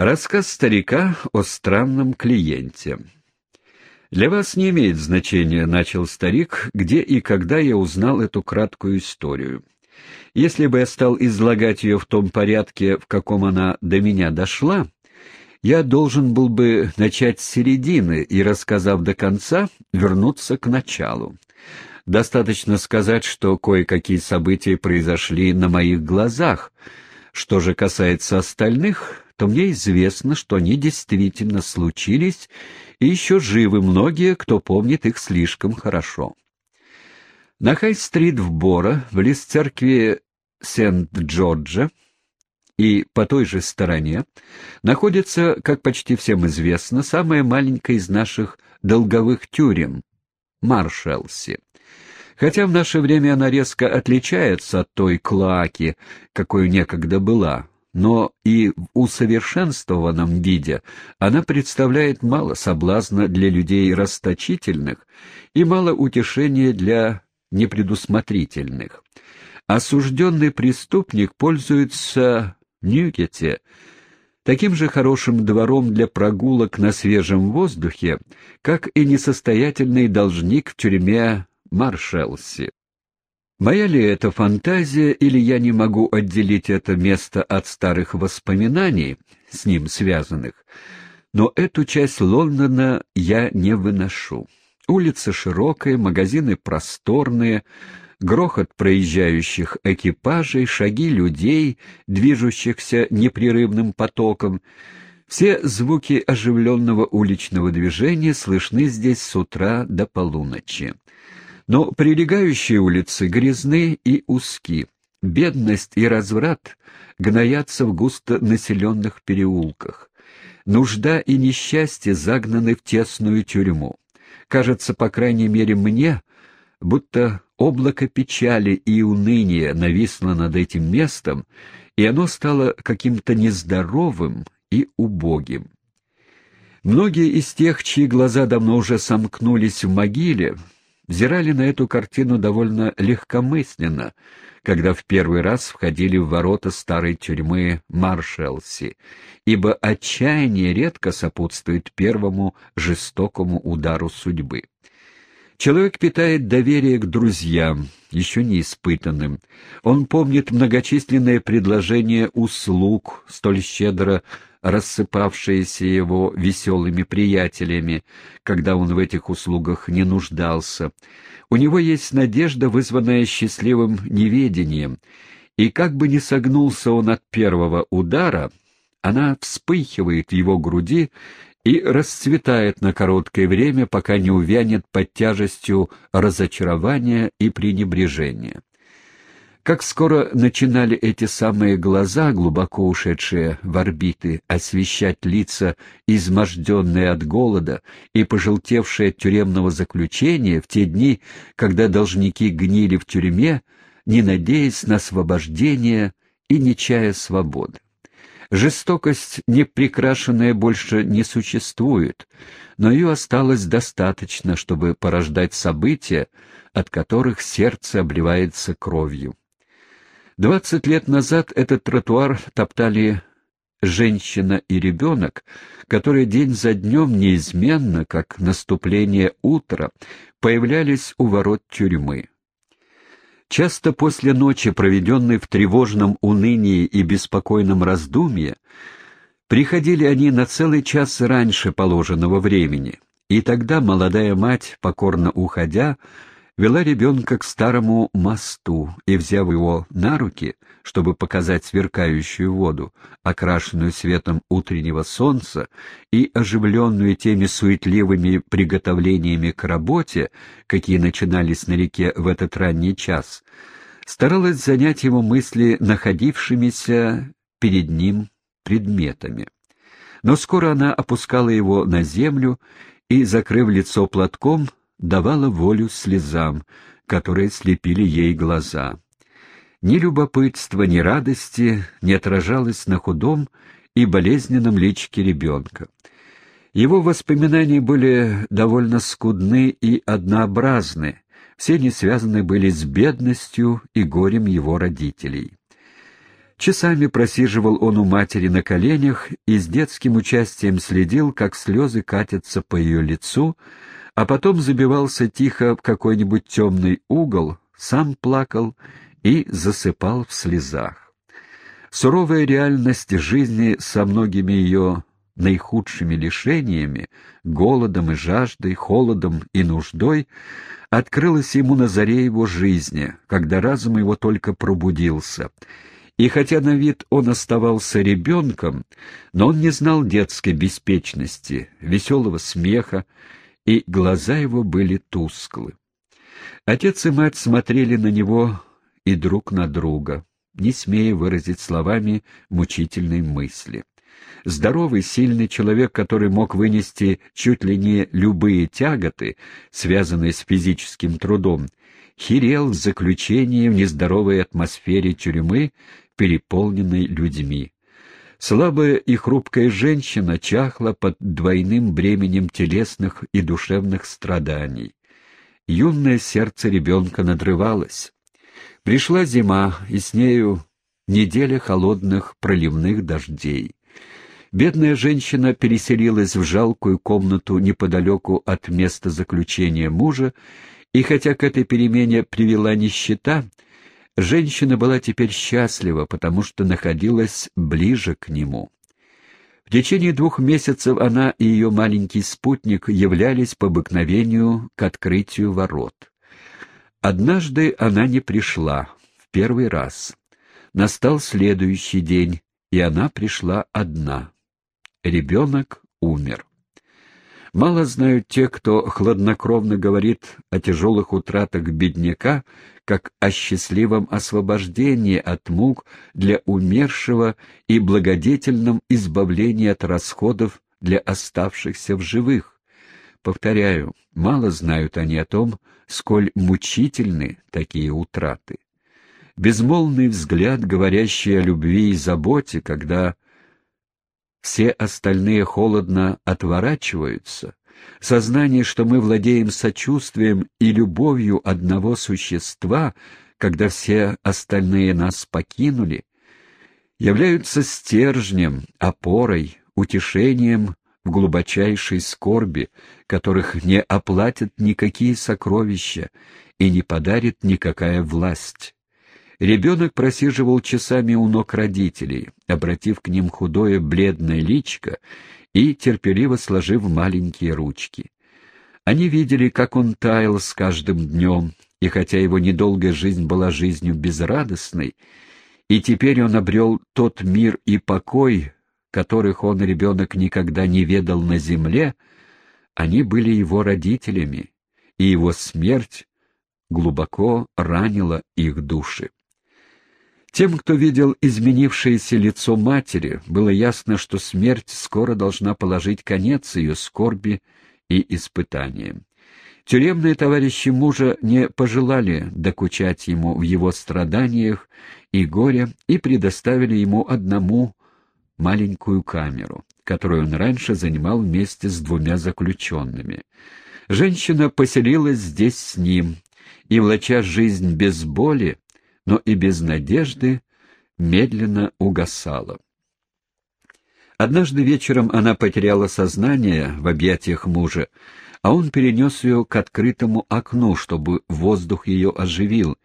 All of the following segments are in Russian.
Рассказ старика о странном клиенте. «Для вас не имеет значения, — начал старик, — где и когда я узнал эту краткую историю. Если бы я стал излагать ее в том порядке, в каком она до меня дошла, я должен был бы начать с середины и, рассказав до конца, вернуться к началу. Достаточно сказать, что кое-какие события произошли на моих глазах. Что же касается остальных, то мне известно, что они действительно случились, и еще живы многие, кто помнит их слишком хорошо. На Хай-стрит в Бора, близ церкви Сент-Джорджа, и по той же стороне находится, как почти всем известно, самая маленькая из наших долговых тюрем — Маршалси. Хотя в наше время она резко отличается от той клоаки, какой некогда была, но и в усовершенствованном виде она представляет мало соблазна для людей расточительных и мало утешения для непредусмотрительных. Осужденный преступник пользуется Ньюкете таким же хорошим двором для прогулок на свежем воздухе, как и несостоятельный должник в тюрьме Маршелси. Моя ли это фантазия, или я не могу отделить это место от старых воспоминаний, с ним связанных? Но эту часть Лондона я не выношу. Улица широкая, магазины просторные, грохот проезжающих экипажей, шаги людей, движущихся непрерывным потоком. Все звуки оживленного уличного движения слышны здесь с утра до полуночи. Но прилегающие улицы грязны и узки. Бедность и разврат гноятся в густо населенных переулках. Нужда и несчастье загнаны в тесную тюрьму. Кажется, по крайней мере мне, будто облако печали и уныния нависло над этим местом, и оно стало каким-то нездоровым и убогим. Многие из тех, чьи глаза давно уже сомкнулись в могиле, взирали на эту картину довольно легкомысленно, когда в первый раз входили в ворота старой тюрьмы Маршалси, ибо отчаяние редко сопутствует первому жестокому удару судьбы. Человек питает доверие к друзьям, еще не испытанным. Он помнит многочисленные предложения услуг, столь щедро рассыпавшиеся его веселыми приятелями, когда он в этих услугах не нуждался. У него есть надежда, вызванная счастливым неведением, и как бы ни согнулся он от первого удара, она вспыхивает в его груди и расцветает на короткое время, пока не увянет под тяжестью разочарования и пренебрежения. Как скоро начинали эти самые глаза, глубоко ушедшие в орбиты, освещать лица, изможденные от голода и пожелтевшие от тюремного заключения в те дни, когда должники гнили в тюрьме, не надеясь на освобождение и не чая свободы. Жестокость, неприкрашенная, больше не существует, но ее осталось достаточно, чтобы порождать события, от которых сердце обливается кровью. Двадцать лет назад этот тротуар топтали женщина и ребенок, которые день за днем неизменно, как наступление утра, появлялись у ворот тюрьмы. Часто после ночи, проведенной в тревожном унынии и беспокойном раздумье, приходили они на целый час раньше положенного времени, и тогда молодая мать, покорно уходя, вела ребенка к старому мосту и, взяв его на руки, чтобы показать сверкающую воду, окрашенную светом утреннего солнца и оживленную теми суетливыми приготовлениями к работе, какие начинались на реке в этот ранний час, старалась занять его мысли находившимися перед ним предметами. Но скоро она опускала его на землю и, закрыв лицо платком, давала волю слезам, которые слепили ей глаза. Ни любопытства, ни радости не отражалось на худом и болезненном личике ребенка. Его воспоминания были довольно скудны и однообразны, все они связаны были с бедностью и горем его родителей. Часами просиживал он у матери на коленях и с детским участием следил, как слезы катятся по ее лицу, а потом забивался тихо в какой-нибудь темный угол, сам плакал и засыпал в слезах. Суровая реальность жизни со многими ее наихудшими лишениями, голодом и жаждой, холодом и нуждой, открылась ему на заре его жизни, когда разум его только пробудился. И хотя на вид он оставался ребенком, но он не знал детской беспечности, веселого смеха, и глаза его были тусклы. Отец и мать смотрели на него и друг на друга, не смея выразить словами мучительной мысли. Здоровый, сильный человек, который мог вынести чуть ли не любые тяготы, связанные с физическим трудом, херел в заключении в нездоровой атмосфере тюрьмы, переполненной людьми. Слабая и хрупкая женщина чахла под двойным бременем телесных и душевных страданий. Юное сердце ребенка надрывалось. Пришла зима, и с нею неделя холодных проливных дождей. Бедная женщина переселилась в жалкую комнату неподалеку от места заключения мужа, и хотя к этой перемене привела нищета, женщина была теперь счастлива, потому что находилась ближе к нему. В течение двух месяцев она и ее маленький спутник являлись по обыкновению к открытию ворот. Однажды она не пришла, в первый раз. Настал следующий день, и она пришла одна. Ребенок умер. Мало знают те, кто хладнокровно говорит о тяжелых утратах бедняка, как о счастливом освобождении от мук для умершего и благодетельном избавлении от расходов для оставшихся в живых. Повторяю, мало знают они о том, сколь мучительны такие утраты. Безмолвный взгляд, говорящий о любви и заботе, когда все остальные холодно отворачиваются, сознание, что мы владеем сочувствием и любовью одного существа, когда все остальные нас покинули, являются стержнем, опорой, утешением в глубочайшей скорби, которых не оплатят никакие сокровища и не подарит никакая власть. Ребенок просиживал часами у ног родителей, обратив к ним худое бледное личко и терпеливо сложив маленькие ручки. Они видели, как он таял с каждым днем, и хотя его недолгая жизнь была жизнью безрадостной, и теперь он обрел тот мир и покой, которых он, ребенок, никогда не ведал на земле, они были его родителями, и его смерть глубоко ранила их души. Тем, кто видел изменившееся лицо матери, было ясно, что смерть скоро должна положить конец ее скорби и испытаниям. Тюремные товарищи мужа не пожелали докучать ему в его страданиях и горе и предоставили ему одному маленькую камеру, которую он раньше занимал вместе с двумя заключенными. Женщина поселилась здесь с ним, и, влача жизнь без боли, но и без надежды медленно угасала. Однажды вечером она потеряла сознание в объятиях мужа, а он перенес ее к открытому окну, чтобы воздух ее оживил,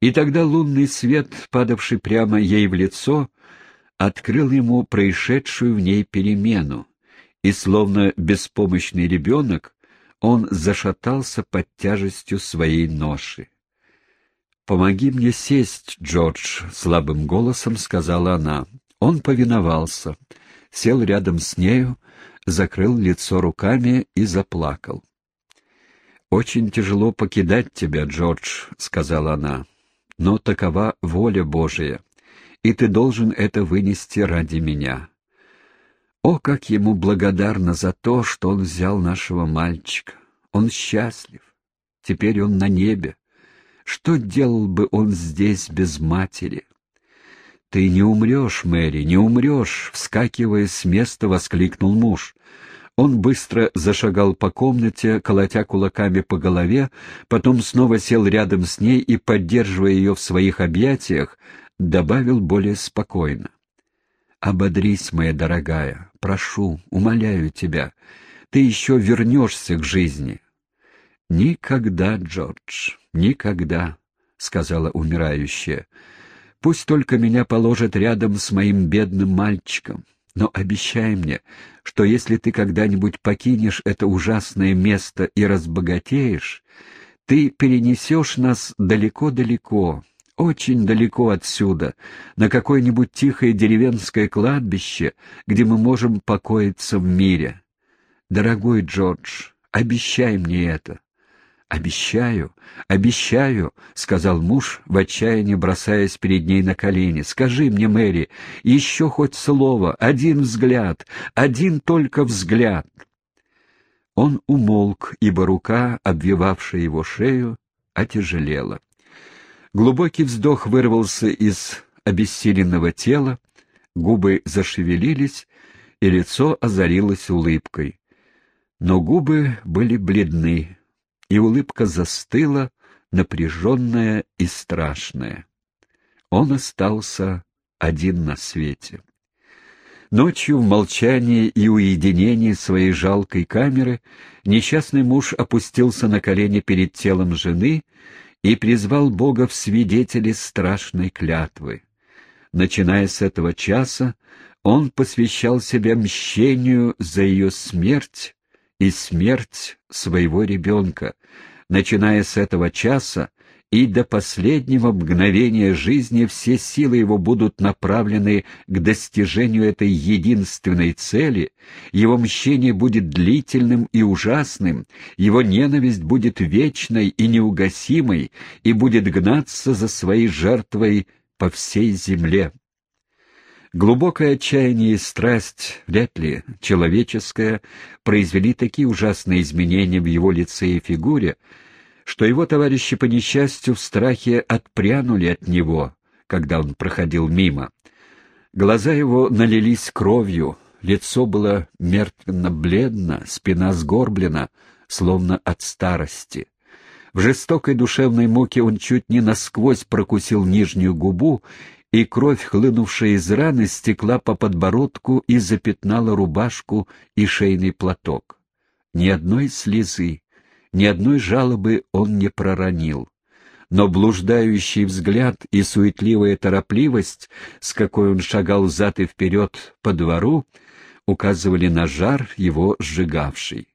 и тогда лунный свет, падавший прямо ей в лицо, открыл ему происшедшую в ней перемену, и, словно беспомощный ребенок, он зашатался под тяжестью своей ноши. «Помоги мне сесть, Джордж», — слабым голосом сказала она. Он повиновался, сел рядом с нею, закрыл лицо руками и заплакал. «Очень тяжело покидать тебя, Джордж», — сказала она, — «но такова воля Божия, и ты должен это вынести ради меня». О, как ему благодарна за то, что он взял нашего мальчика! Он счастлив. Теперь он на небе. Что делал бы он здесь без матери? «Ты не умрешь, Мэри, не умрешь!» — вскакивая с места, воскликнул муж. Он быстро зашагал по комнате, колотя кулаками по голове, потом снова сел рядом с ней и, поддерживая ее в своих объятиях, добавил более спокойно. «Ободрись, моя дорогая, прошу, умоляю тебя, ты еще вернешься к жизни». «Никогда, Джордж, никогда», — сказала умирающая. «Пусть только меня положат рядом с моим бедным мальчиком, но обещай мне, что если ты когда-нибудь покинешь это ужасное место и разбогатеешь, ты перенесешь нас далеко-далеко, очень далеко отсюда, на какое-нибудь тихое деревенское кладбище, где мы можем покоиться в мире. Дорогой Джордж, обещай мне это. «Обещаю, обещаю», — сказал муж, в отчаянии бросаясь перед ней на колени. «Скажи мне, Мэри, еще хоть слово, один взгляд, один только взгляд». Он умолк, ибо рука, обвивавшая его шею, отяжелела. Глубокий вздох вырвался из обессиленного тела, губы зашевелились, и лицо озарилось улыбкой. Но губы были бледны, и улыбка застыла, напряженная и страшная. Он остался один на свете. Ночью в молчании и уединении своей жалкой камеры несчастный муж опустился на колени перед телом жены и призвал Бога в свидетели страшной клятвы. Начиная с этого часа, он посвящал себя мщению за ее смерть и смерть своего ребенка. Начиная с этого часа, и до последнего мгновения жизни все силы его будут направлены к достижению этой единственной цели, его мщение будет длительным и ужасным, его ненависть будет вечной и неугасимой и будет гнаться за своей жертвой по всей земле. Глубокое отчаяние и страсть, вряд ли человеческая, произвели такие ужасные изменения в его лице и фигуре, что его товарищи по несчастью в страхе отпрянули от него, когда он проходил мимо. Глаза его налились кровью, лицо было мертвенно-бледно, спина сгорблена, словно от старости. В жестокой душевной муке он чуть не насквозь прокусил нижнюю губу, и кровь, хлынувшая из раны, стекла по подбородку и запятнала рубашку и шейный платок. Ни одной слезы, ни одной жалобы он не проронил. Но блуждающий взгляд и суетливая торопливость, с какой он шагал взад и вперед по двору, указывали на жар его сжигавший.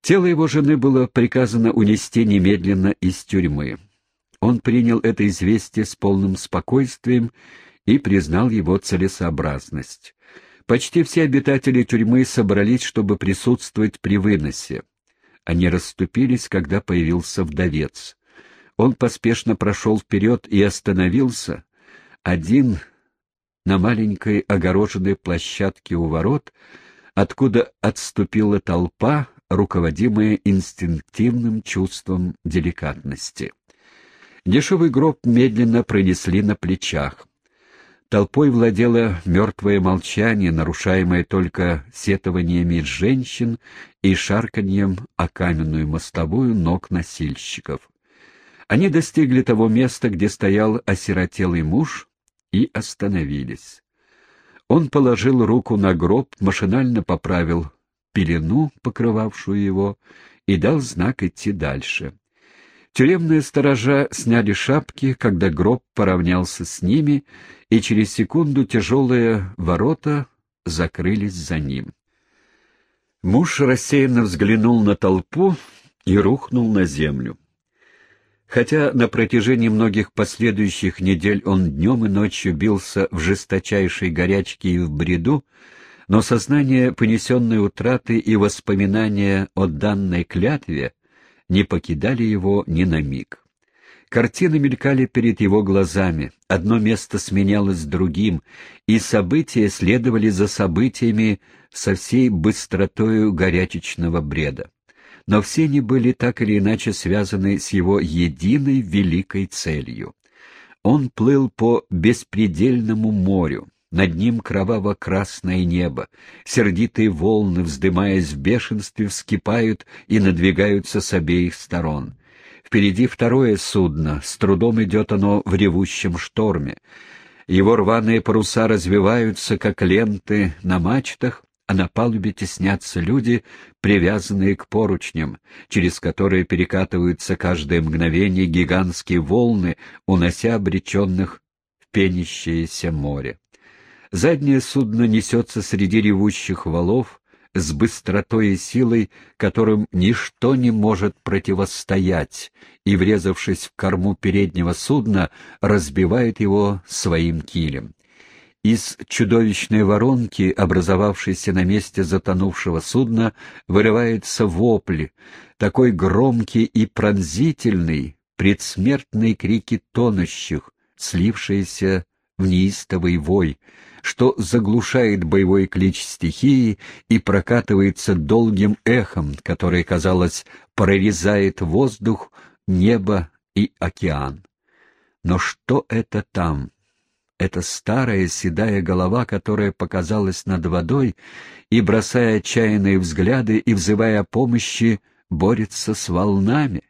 Тело его жены было приказано унести немедленно из тюрьмы. Он принял это известие с полным спокойствием и признал его целесообразность. Почти все обитатели тюрьмы собрались, чтобы присутствовать при выносе. Они расступились, когда появился вдовец. Он поспешно прошел вперед и остановился, один на маленькой огороженной площадке у ворот, откуда отступила толпа, руководимая инстинктивным чувством деликатности. Дешевый гроб медленно пронесли на плечах. Толпой владело мертвое молчание, нарушаемое только сетованиями женщин и шарканьем о каменную мостовую ног носильщиков. Они достигли того места, где стоял осиротелый муж, и остановились. Он положил руку на гроб, машинально поправил пелену, покрывавшую его, и дал знак идти дальше. Тюремные сторожа сняли шапки, когда гроб поравнялся с ними, и через секунду тяжелые ворота закрылись за ним. Муж рассеянно взглянул на толпу и рухнул на землю. Хотя на протяжении многих последующих недель он днем и ночью бился в жесточайшей горячке и в бреду, но сознание понесенной утраты и воспоминания о данной клятве не покидали его ни на миг. Картины мелькали перед его глазами, одно место сменялось другим, и события следовали за событиями со всей быстротою горячечного бреда. Но все они были так или иначе связаны с его единой великой целью. Он плыл по беспредельному морю, над ним кроваво-красное небо, сердитые волны, вздымаясь в бешенстве, вскипают и надвигаются с обеих сторон. Впереди второе судно, с трудом идет оно в ревущем шторме. Его рваные паруса развиваются, как ленты на мачтах, а на палубе теснятся люди, привязанные к поручням, через которые перекатываются каждое мгновение гигантские волны, унося обреченных в пенящееся море. Заднее судно несется среди ревущих валов с быстротой и силой, которым ничто не может противостоять, и, врезавшись в корму переднего судна, разбивает его своим килем. Из чудовищной воронки, образовавшейся на месте затонувшего судна, вырывается вопль, такой громкий и пронзительный, предсмертные крики тонущих, слившиеся в неистовый вой, что заглушает боевой клич стихии и прокатывается долгим эхом, которое, казалось, прорезает воздух, небо и океан. Но что это там? эта старая седая голова, которая показалась над водой и, бросая отчаянные взгляды и взывая помощи, борется с волнами.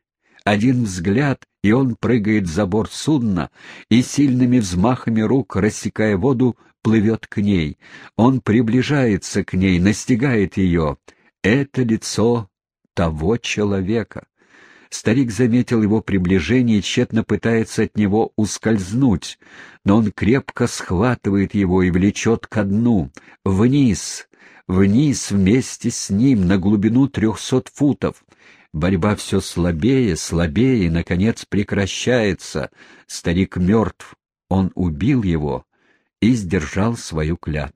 Один взгляд, и он прыгает за борт судна и сильными взмахами рук, рассекая воду, плывет к ней. Он приближается к ней, настигает ее. Это лицо того человека. Старик заметил его приближение и тщетно пытается от него ускользнуть, но он крепко схватывает его и влечет ко дну, вниз, вниз вместе с ним на глубину трехсот футов. Борьба все слабее, слабее и, наконец, прекращается. Старик мертв. Он убил его и сдержал свою клятву.